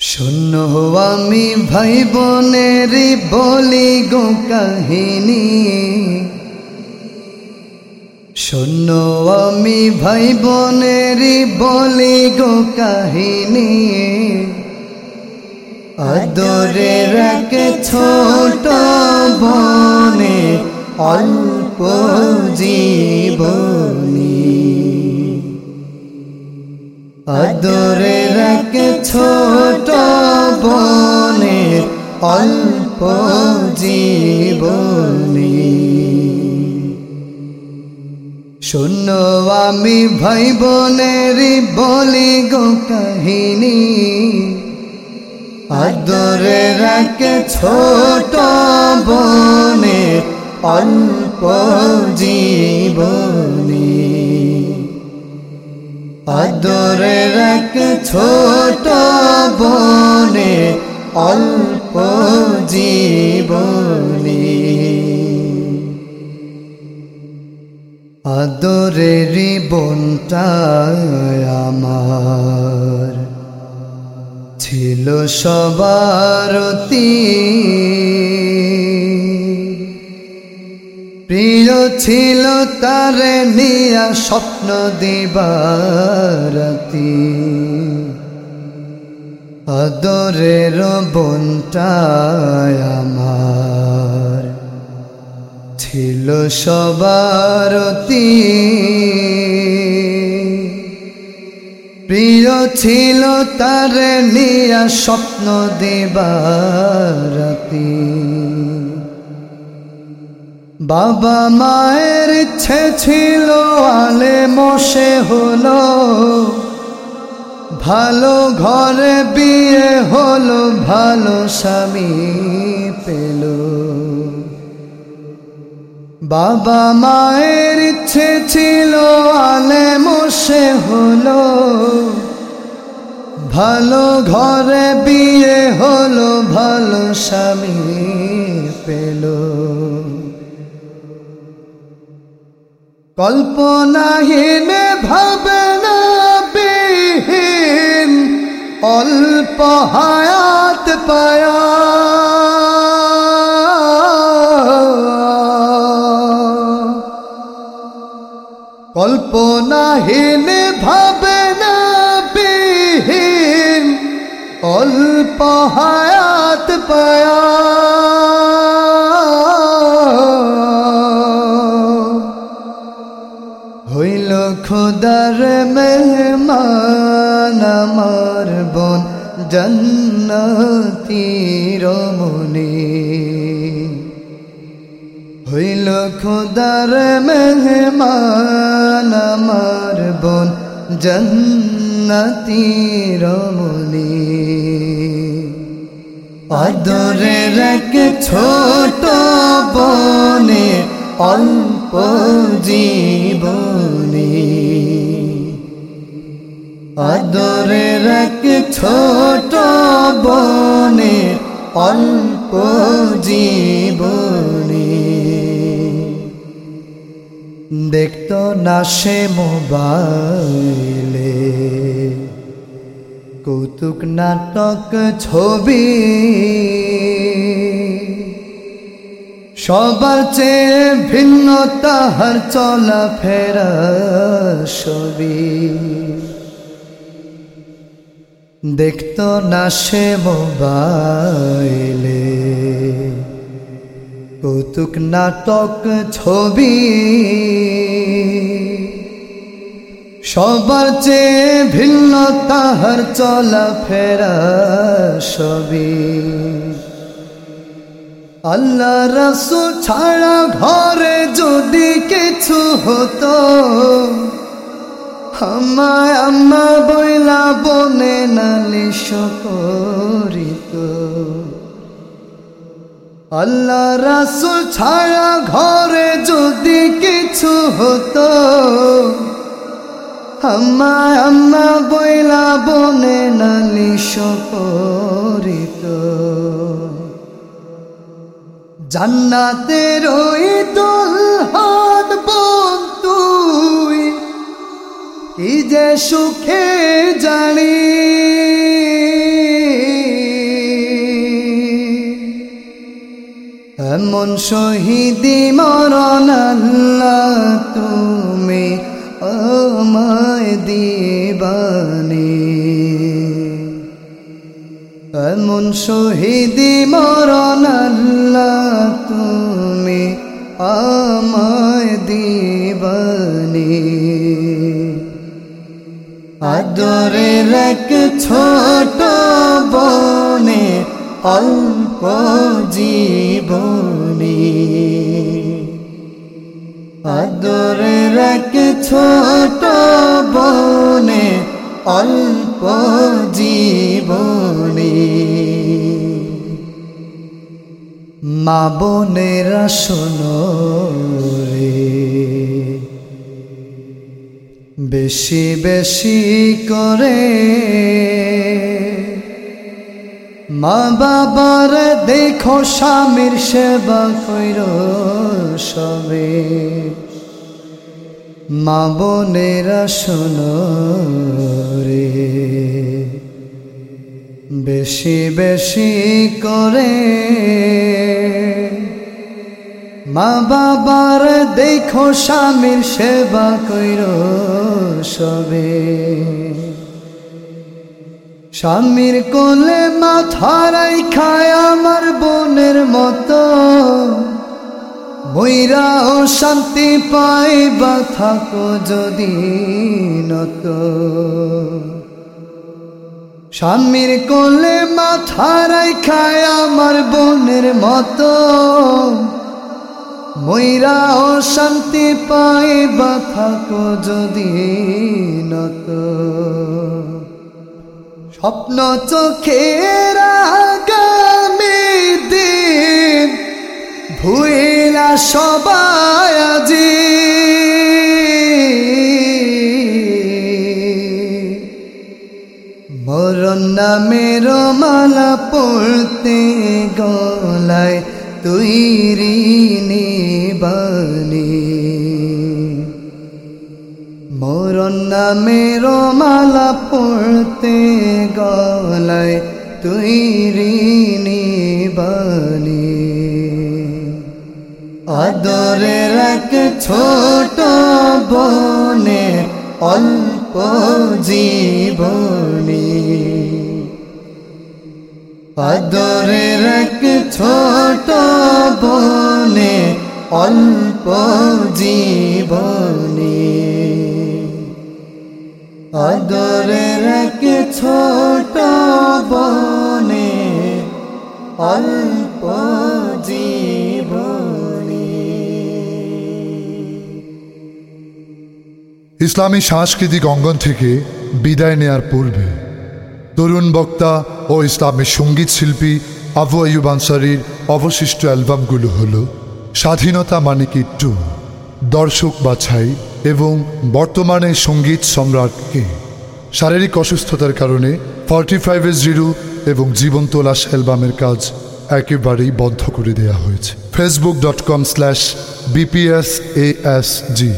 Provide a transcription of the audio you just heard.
শূন্য আমি ভাই বোনের বলি গো কাহিনী। শূন্য আমি ভাই বোনের বলি গো কাহিনী। আদরে রাখে ছোট বনে অল্প জীবনী। আদরে রাখে ছোট বনে অল্প জীবনী। শূন্য আমি ভাই বোনের বলি গো কাহিনী। আদরে রাখে ছোট বনে অল্প জীবনী। আদরে রাখ ছোট বনে অল্প জীবনী। আদরের বনটা আমার। ছিল সবারতি প্রিয় ছিল তার নিয়া স্বপ্ন দিবারতি আদরের বনটায় আমার ছিল সবারতি প্রিয় ছিল তার নিয়া স্বপ্ন দেবারতি বাবা মায়ের ইচ্ছে ছিল আলে মশে হলো। ভালো ঘরে বিয়ে হলো, ভালো স্বামী পেল। বাবা মায়ের ইচ্ছে ছিল আলে মশে হলো। ভালো ঘরে বিয়ে হলো, ভালো স্বামী পেল। কল্পনাহীন ভাবে না বিহীন অল্প হায়াত পায়া। কল্পনাহীন ভাবে না বিহীন অল্প হায়াত পায়া। বোন জন্নতির হইল খোদার মেহমান আমার বোন, জন্নতির মনে। আদরে রাখ ছোট বনে অল্প জীবনী। আদরে রাখ ছোট বনে, অল্প জীবনী। দেখত না সে মোবাইলে। কৌতুক নাটক ছবি। সবার চেয়ে ভিন্ন তাহার চলা ফেরা ছবি। দেখত না সে মোবাইলে। কৌতুক নাটক ছবি। সবার চেয়ে ভিন্ন তাহার চলা ফেরা ছবি। আল্লাহ রসুল ছাড়া ঘরে যদি কিছু হতো আমায় আম্মা বইলা বনে নালিশ করিত আল্লাহ রসুল ছাড়া ঘরে যদি কিছু হতো, আমায় আম্মা বইলা বনে নালিশ করিত জান্নাতের ওই দুলহান সুখে জানি। এমন শহীদি মরণ আল্লাহ তুমি আমায় দিবানি। এমন শহীদি মরণ আল্লাহ তুমি আমায় আদরের এক ছোট বনে অল্প জীবনী। আদরের এক ছোট বনে অল্প জীবনী। মা বোনেরা শোনো রে। বেশি বেশি করে মা বাবার দেখো স্বামীর সেবা কইর সবে। মা বোনেরা শোনো রে। বেশি বেশি করে মা বাবার দেখো স্বামীর সেবা কইর সবে স্বামীর কোলে মাথারাই খায় আমার বোনের মতো। বইরা শান্তি শান্তি পাইবা থাকো যদি নত। স্বামীর কোলে মাথারাই খায় আমার বোনের মতো। ময়রা ও শান্তি পাইবা থাকো যদি নত। স্বপ্ন চোখের আগামী দিন ভুইলা সবাই আজি। মরণ নামের মালা পড়তে গলায় তুই নামের মালা পড়তে গলায় তুই ঋণী বানি আদরের এক ছোট বনে অল্প জীবনী। আদরের এক ছোট বনে অল্প জীবনী। আদরের এক ছোট বনে অল্প ইসলামী সাংস্কৃতিক অঙ্গন থেকে বিদায় নেয়ার পূর্বে তরুণ বক্তা ও ইসলামী সংগীত শিল্পী আবু আয়ুব আনসারির অবশিষ্ট অ্যালবামগুলো হল স্বাধীনতা মানে কিট্টু দর্শক বাছাই এবং বর্তমানে সংগীত সম্রাটকে শারীরিক অসুস্থতার কারণে ফর্টি ফাইভের জিরো এবং জীবন তোলাস অ্যালবামের কাজ একেবারেই বন্ধ করে দেওয়া হয়েছে। Facebook dot com slash BPS S G